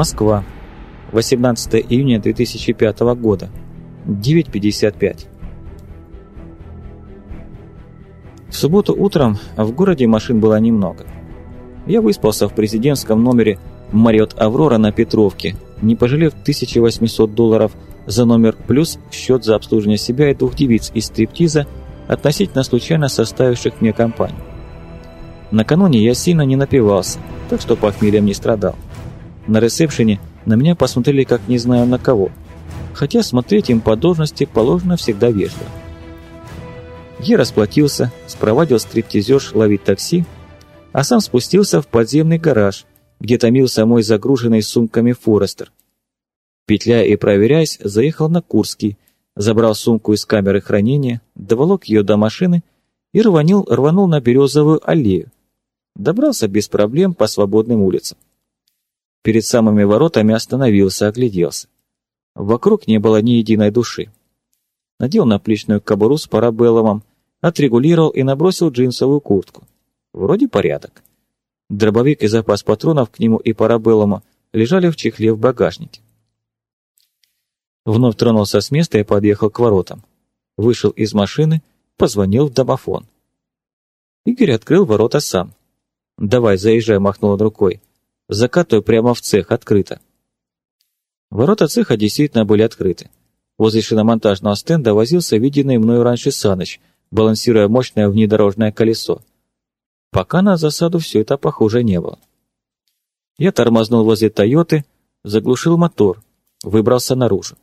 Москва. 18 июня 2005 года. 9.55. В субботу утром в городе машин было немного. Я выспался в президентском номере Мариот Аврора на Петровке, не пожалев 1800 долларов за номер плюс счет за обслуживание себя и двух девиц из стриптиза, относительно случайно составивших мне компанию. Накануне я сильно не напивался, так что похмельем не страдал. На ресепшене на меня посмотрели как не знаю на кого, хотя смотреть им по должности положено всегда вежливо. Я расплатился, спровадил стриптизерш ловить такси, а сам спустился в подземный гараж, где томился мой загруженный сумками Форестер. Петляя и проверяясь, заехал на Курский, забрал сумку из камеры хранения, доволок ее до машины и рванул, рванул на Березовую аллею. Добрался без проблем по свободным улицам. Перед самыми воротами остановился, огляделся. Вокруг не было ни единой души. Надел наплечную кобуру с парабеллумом, отрегулировал и набросил джинсовую куртку. Вроде порядок. Дробовик и запас патронов к нему и парабеллума лежали в чехле в багажнике. Вновь тронулся с места и подъехал к воротам. Вышел из машины, позвонил в домофон. Игорь открыл ворота сам. «Давай, заезжай», — махнул рукой. «Закатывай прямо в цех, открыто». Ворота цеха действительно были открыты. Возле шиномонтажного стенда возился виденный мною раньше Саныч, балансируя мощное внедорожное колесо. Пока на засаду все это похоже не было. Я тормознул возле «Тойоты», заглушил мотор, выбрался наружу.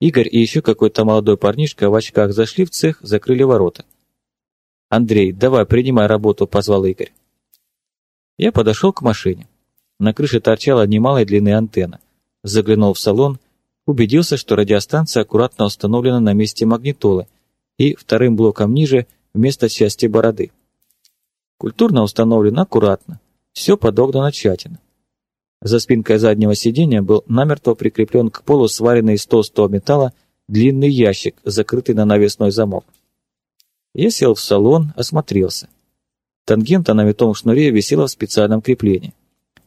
Игорь и еще какой-то молодой парнишка в очках зашли в цех, закрыли ворота. «Андрей, давай, принимай работу», — позвал Игорь. Я подошел к машине. На крыше торчала немалой длины антенна. Заглянул в салон, убедился, что радиостанция аккуратно установлена на месте магнитолы и вторым блоком ниже вместо части бороды. Культурно установлено аккуратно, все подогнано тщательно. За спинкой заднего сиденья был намертво прикреплен к полу сваренный из толстого металла длинный ящик, закрытый на навесной замок. Я сел в салон, осмотрелся. Тангента на витом шнуре висела в специальном креплении.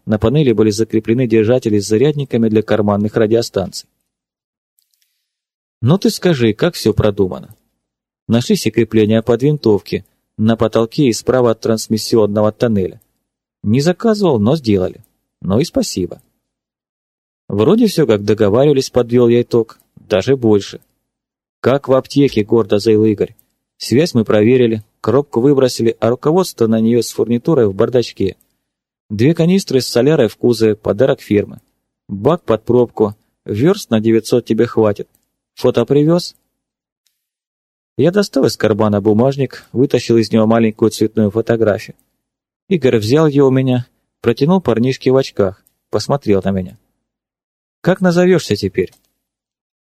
На панели были закреплены держатели с зарядниками для карманных радиостанций. «Ну ты скажи, как все продумано?» Нашлись и крепления под винтовки, на потолке и справа от трансмиссионного тоннеля. Не заказывал, но сделали. Ну и спасибо. Вроде все как договаривались, подвел я итог. Даже больше. Как в аптеке, гордо заявил Игорь. Связь мы проверили, коробку выбросили, а руководство на нее с фурнитурой в бардачке. Две канистры с солярой в кузове, подарок фирмы. Бак под пробку, верст на 900 тебе хватит. Фото привез? Я достал из кармана бумажник, вытащил из него маленькую цветную фотографию. Игорь взял ее у меня, протянул парнишке в очках, посмотрел на меня. «Как назовешься теперь?»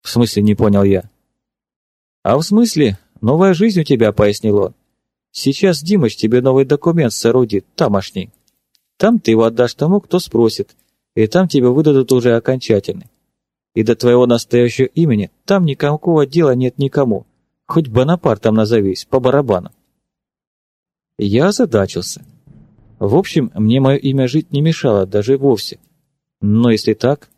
«В смысле, не понял я?» «А в смысле, новая жизнь у тебя», — пояснил он. «Сейчас Димыч тебе новый документ соорудит, тамошний. Там ты его отдашь тому, кто спросит, и там тебе выдадут уже окончательный. И до твоего настоящего имени там никакого дела нет никому, хоть Бонапартом назовись, по барабану». Я озадачился. В общем, мне мое имя жить не мешало, даже вовсе. Но если так...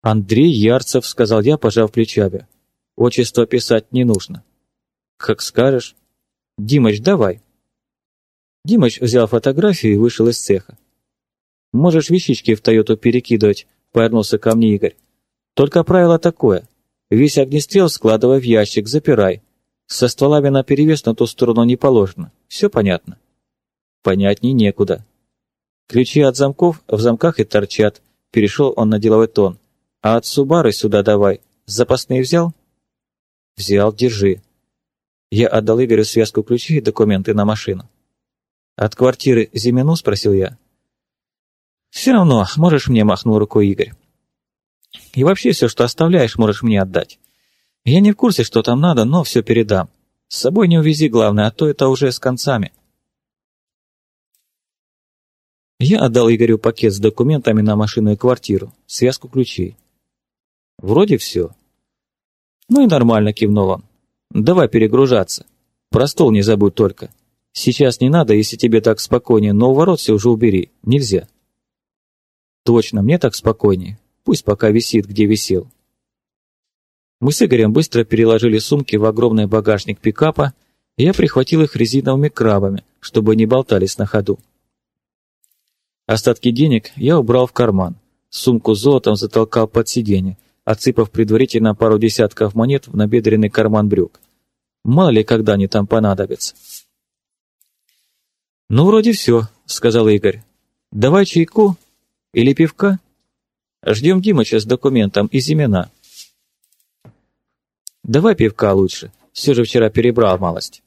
«Андрей Ярцев», — сказал я, пожав плечами. «Отчество писать не нужно». «Как скажешь». «Димыч, давай». Димыч взял фотографию и вышел из цеха. «Можешь вещички в Тойоту перекидывать», — повернулся ко мне Игорь. «Только правило такое. Весь огнестрел складывай в ящик, запирай. Со стволами наперевес на ту сторону не положено. Все понятно?» Понятней некуда. Ключи от замков в замках и торчат. Перешел он на деловой тон. А от Субары сюда давай. Запасные взял? Взял, держи. Я отдал Игорю связку ключей и документы на машину. «От квартиры Зимину?» – спросил я. «Все равно, можешь мне», – махнул рукой Игорь. «И вообще все, что оставляешь, можешь мне отдать. Я не в курсе, что там надо, но все передам. С собой не увези, главное, а то это уже с концами». Я отдал Игорю пакет с документами на машину и квартиру, связку ключей. Вроде все. Ну и нормально, кивнул он. Давай перегружаться. Про стол не забудь только. Сейчас не надо, если тебе так спокойнее, но у ворот все уже убери. Нельзя. Точно, мне так спокойнее. Пусть пока висит, где висел. Мы с Игорем быстро переложили сумки в огромный багажник пикапа, и я прихватил их резиновыми крабами, чтобы не болтались на ходу. Остатки денег я убрал в карман, сумку золотом затолкал под сиденье, отсыпав предварительно пару десятков монет в набедренный карман брюк. Мало ли, когда они там понадобятся. «Ну, вроде все», — сказал Игорь. «Давай чайку или пивка? Ждем Димыча с документом и Зимина». «Давай пивка лучше, все же вчера перебрал малость».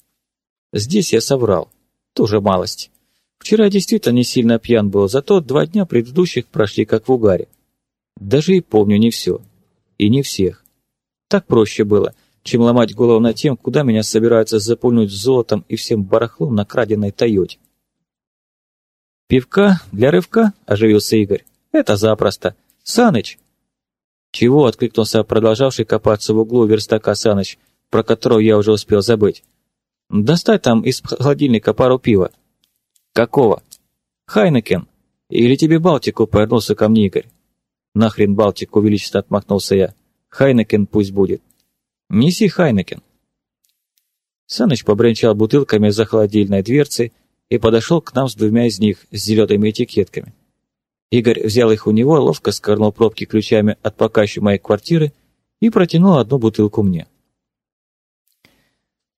Здесь я соврал, тоже малость. Вчера действительно не сильно пьян был, зато два дня предыдущих прошли как в угаре. Даже и помню не все. И не всех. Так проще было — чем ломать голову над тем, куда меня собираются запульнуть золотом и всем барахлом на краденой Тойоте. «Пивка для рывка?» – оживился Игорь. «Это запросто. Саныч!» «Чего?» – откликнулся продолжавший копаться в углу верстака Саныч, про которого я уже успел забыть. «Достать там из холодильника пару пива». «Какого?» «Хайнекен. Или тебе Балтику?» – повернулся ко мне Игорь. «Нахрен Балтику?» – величественно отмахнулся я. «Хайнекен пусть будет». Неси Хайнекен. Саныч побренчал бутылками за холодильной дверцей и подошел к нам с двумя из них, с зелеными этикетками. Игорь взял их у него, ловко скорнул пробки ключами от покащу моей квартиры и протянул одну бутылку мне.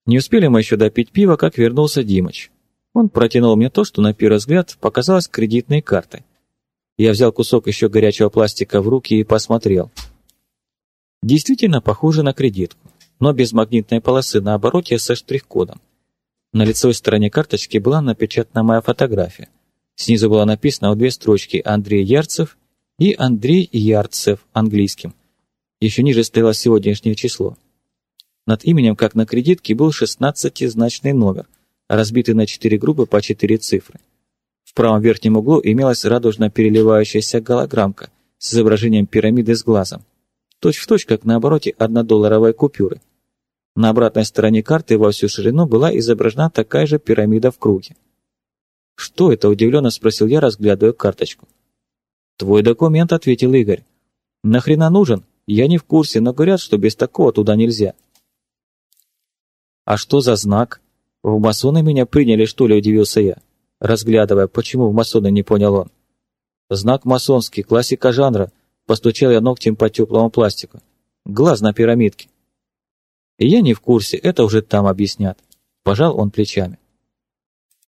Не успели мы еще допить пива, как вернулся Димыч. Он протянул мне то, что на первый взгляд показалось кредитной картой. Я взял кусок еще горячего пластика в руки и посмотрел – Действительно похоже на кредитку, но без магнитной полосы на обороте со штрих-кодом. На лицевой стороне карточки была напечатана моя фотография. Снизу было написано в две строчки «Андрей Ярцев» и «Андрей Ярцев» английским. Еще ниже стояло сегодняшнее число. Над именем, как на кредитке, был 16-значный номер, разбитый на четыре группы по четыре цифры. В правом верхнем углу имелась радужно переливающаяся голограммка с изображением пирамиды с глазом точь в точь, как на обороте однодолларовой купюры. На обратной стороне карты во всю ширину была изображена такая же пирамида в круге. «Что это?» – удивленно спросил я, разглядывая карточку. «Твой документ», – ответил Игорь. «Нахрена нужен? Я не в курсе, но говорят, что без такого туда нельзя». «А что за знак? В масоны меня приняли, что ли?» – удивился я, разглядывая, почему в масоны не понял он. «Знак масонский, классика жанра, Постучал я ногтем по теплому пластику. Глаз на пирамидке. Я не в курсе, это уже там объяснят. Пожал он плечами.